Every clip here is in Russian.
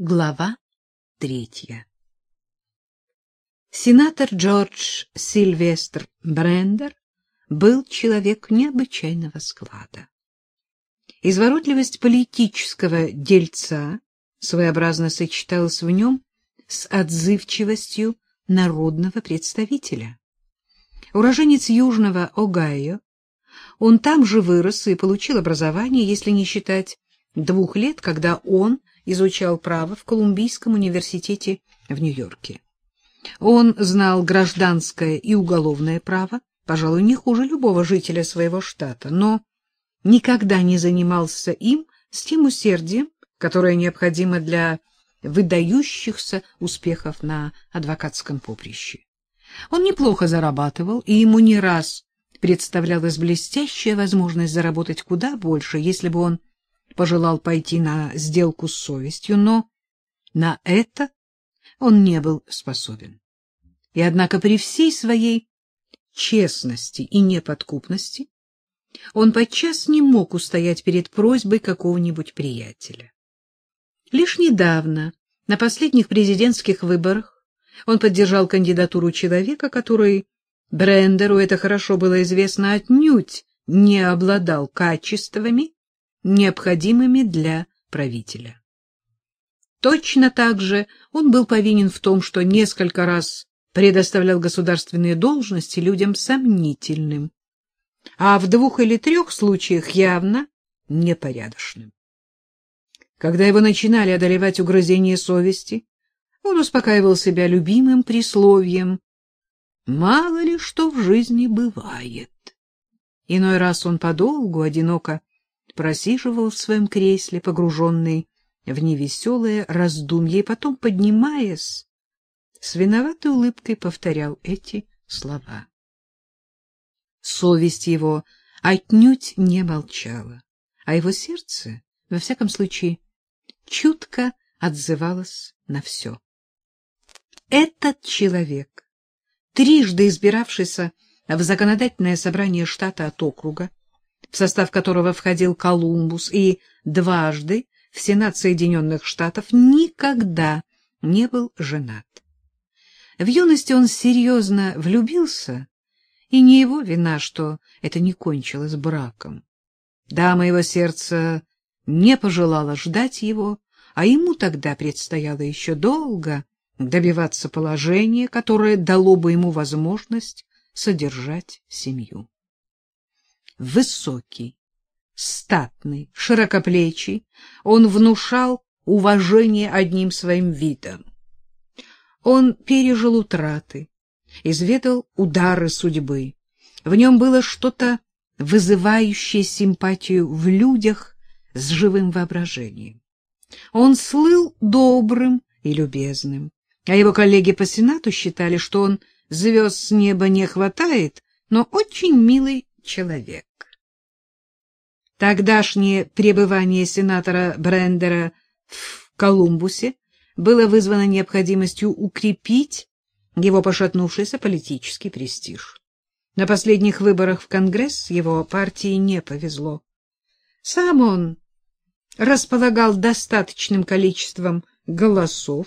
Глава третья Сенатор Джордж Сильвестр Брендер был человек необычайного склада. Изворотливость политического дельца своеобразно сочеталась в нем с отзывчивостью народного представителя. Уроженец Южного Огайо, он там же вырос и получил образование, если не считать двух лет, когда он изучал право в Колумбийском университете в Нью-Йорке. Он знал гражданское и уголовное право, пожалуй, не хуже любого жителя своего штата, но никогда не занимался им с тем усердием, которое необходимо для выдающихся успехов на адвокатском поприще. Он неплохо зарабатывал, и ему не раз представлялась блестящая возможность заработать куда больше, если бы он пожелал пойти на сделку с совестью, но на это он не был способен. И однако при всей своей честности и неподкупности он подчас не мог устоять перед просьбой какого-нибудь приятеля. Лишь недавно, на последних президентских выборах, он поддержал кандидатуру человека, который Брендеру, это хорошо было известно, отнюдь не обладал качествами, необходимыми для правителя. Точно так же он был повинен в том, что несколько раз предоставлял государственные должности людям сомнительным, а в двух или трех случаях явно непорядочным. Когда его начинали одолевать угрызения совести, он успокаивал себя любимым присловием «Мало ли что в жизни бывает». Иной раз он подолгу, одиноко просиживал в своем кресле, погруженный в невеселое раздумье, и потом, поднимаясь, с виноватой улыбкой повторял эти слова. Совесть его отнюдь не молчала, а его сердце, во всяком случае, чутко отзывалось на все. Этот человек, трижды избиравшийся в законодательное собрание штата от округа, в состав которого входил Колумбус, и дважды в Сенат Соединенных Штатов, никогда не был женат. В юности он серьезно влюбился, и не его вина, что это не кончилось браком. Дама его сердца не пожелала ждать его, а ему тогда предстояло еще долго добиваться положения, которое дало бы ему возможность содержать семью высокий, статный, широкоплечий, он внушал уважение одним своим видом. Он пережил утраты, изведал удары судьбы. В нем было что-то вызывающее симпатию в людях с живым воображением. Он слыл добрым и любезным, а его коллеги по Сенату считали, что он звезд с неба не хватает, но очень милый человек. Тогдашнее пребывание сенатора Брендера в Колумбусе было вызвано необходимостью укрепить его пошатнувшийся политический престиж. На последних выборах в Конгресс его партии не повезло. Сам он располагал достаточным количеством голосов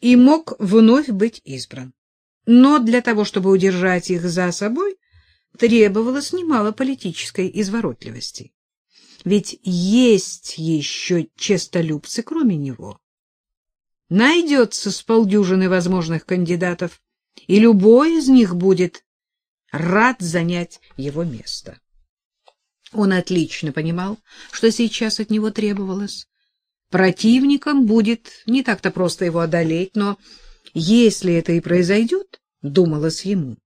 и мог вновь быть избран. Но для того, чтобы удержать их за собой, требовалось немало политической изворотливости. Ведь есть еще честолюбцы, кроме него. Найдется с полдюжины возможных кандидатов, и любой из них будет рад занять его место. Он отлично понимал, что сейчас от него требовалось. Противником будет не так-то просто его одолеть, но если это и произойдет, думалось ему,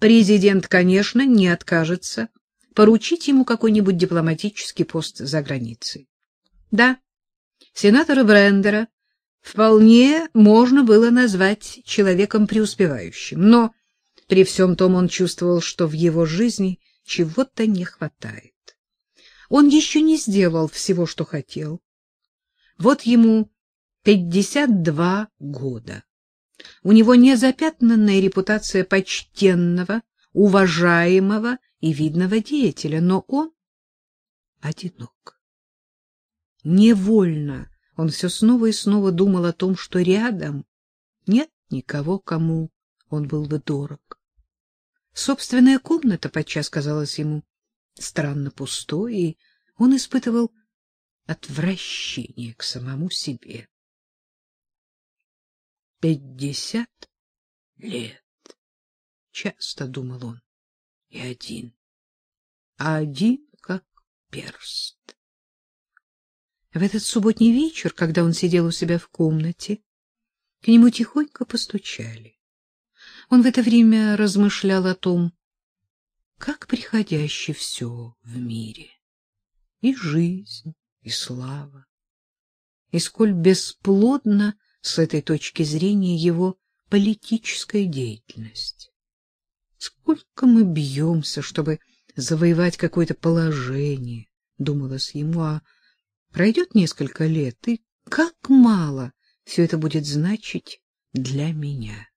Президент, конечно, не откажется поручить ему какой-нибудь дипломатический пост за границей. Да, сенатора Брендера вполне можно было назвать человеком преуспевающим, но при всем том он чувствовал, что в его жизни чего-то не хватает. Он еще не сделал всего, что хотел. Вот ему пятьдесят два года. У него незапятнанная репутация почтенного, уважаемого и видного деятеля, но он одинок. Невольно Он все снова и снова думал о том, что рядом нет никого, кому он был бы дорог. Собственная комната подчас казалась ему странно пустой, и он испытывал отвращение к самому себе. Пятьдесят лет, часто думал он, и один, а один как перст. В этот субботний вечер, когда он сидел у себя в комнате, к нему тихонько постучали. Он в это время размышлял о том, как приходяще все в мире. И жизнь, и слава. И сколь бесплодна с этой точки зрения его политическая деятельность. Сколько мы бьемся, чтобы завоевать какое-то положение, думалось ему, а пройдет несколько лет, и как мало все это будет значить для меня.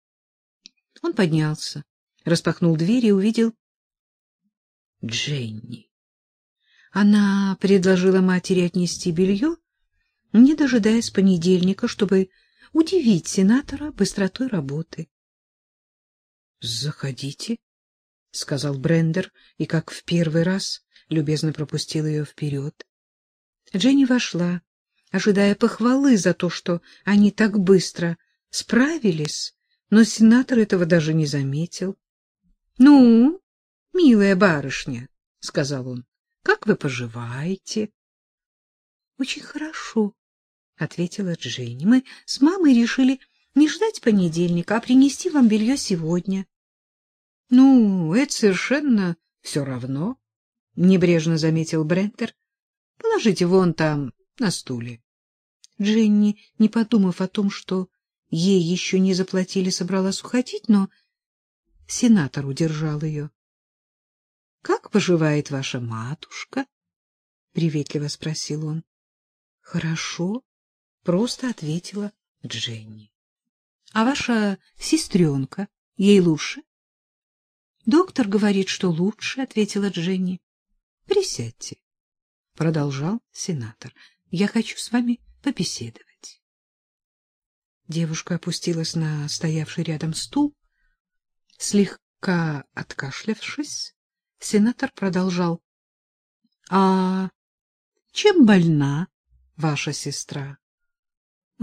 Он поднялся, распахнул дверь и увидел Дженни. Она предложила матери отнести белье, не дожидаясь понедельника, чтобы удивить сенатора быстротой работы. — Заходите, — сказал Брендер, и, как в первый раз, любезно пропустил ее вперед. Дженни вошла, ожидая похвалы за то, что они так быстро справились но сенатор этого даже не заметил. — Ну, милая барышня, — сказал он, — как вы поживаете? — Очень хорошо, — ответила Дженни. — Мы с мамой решили не ждать понедельника, а принести вам белье сегодня. — Ну, это совершенно все равно, — небрежно заметил Брентер. — Положите вон там, на стуле. Дженни, не подумав о том, что Ей еще не заплатили, собралась уходить, но сенатор удержал ее. — Как поживает ваша матушка? — приветливо спросил он. — Хорошо, — просто ответила Дженни. — А ваша сестренка? Ей лучше? — Доктор говорит, что лучше, — ответила Дженни. — Присядьте, — продолжал сенатор. — Я хочу с вами побеседовать. Девушка опустилась на стоявший рядом стул. Слегка откашлявшись, сенатор продолжал. — А чем больна ваша сестра? —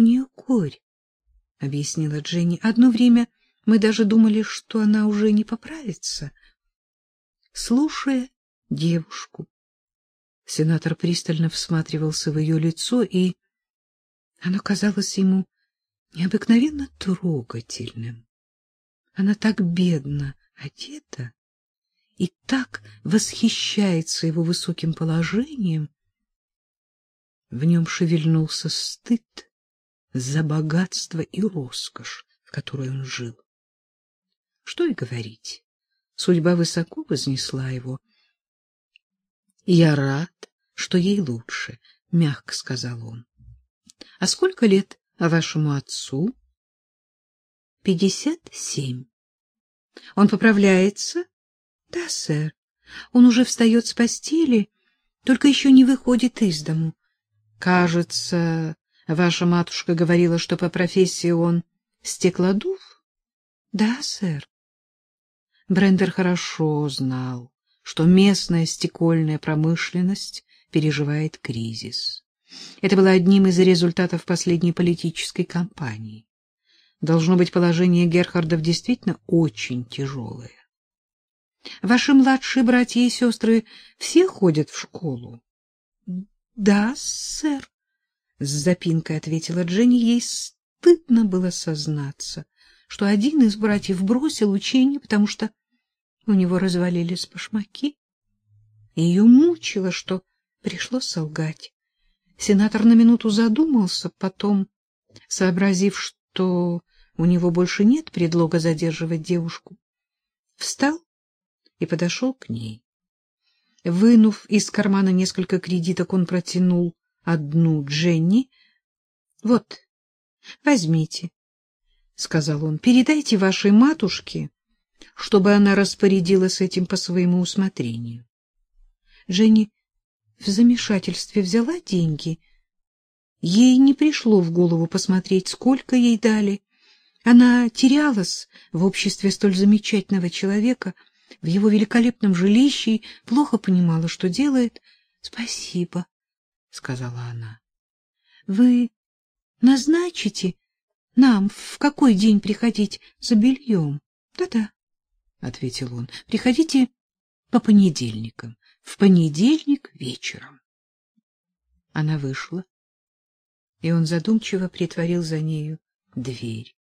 У нее корь, — объяснила Дженни. — Одно время мы даже думали, что она уже не поправится. Слушая девушку, сенатор пристально всматривался в ее лицо, и оно казалось ему необыкновенно трогательным. Она так бедно одета и так восхищается его высоким положением. В нем шевельнулся стыд за богатство и роскошь, в которой он жил. Что и говорить, судьба высоко вознесла его. — Я рад, что ей лучше, — мягко сказал он. — А сколько лет вашему отцу? Пятьдесят семь. Он поправляется? Да, сэр. Он уже встает с постели, только еще не выходит из дому. Кажется, ваша матушка говорила, что по профессии он стеклодув? Да, сэр. Брендер хорошо знал, что местная стекольная промышленность переживает кризис. Это было одним из результатов последней политической кампании. Должно быть, положение Герхардов действительно очень тяжелое. Ваши младшие братья и сестры все ходят в школу? — Да, сэр, — с запинкой ответила Дженни. Ей стыдно было сознаться, что один из братьев бросил учение, потому что у него развалились башмаки. Ее мучило, что пришлось солгать. Сенатор на минуту задумался, потом, сообразив, что у него больше нет предлога задерживать девушку, встал и подошел к ней. Вынув из кармана несколько кредиток, он протянул одну Дженни. — Вот, возьмите, — сказал он, — передайте вашей матушке, чтобы она распорядилась этим по своему усмотрению. Дженни в замешательстве взяла деньги Ей не пришло в голову посмотреть, сколько ей дали. Она терялась в обществе столь замечательного человека, в его великолепном жилище и плохо понимала, что делает. — Спасибо, — сказала она. — Вы назначите нам в какой день приходить за бельем? Да — Да-да, — ответил он. — Приходите по понедельникам, в понедельник вечером. Она вышла, и он задумчиво притворил за нею дверь.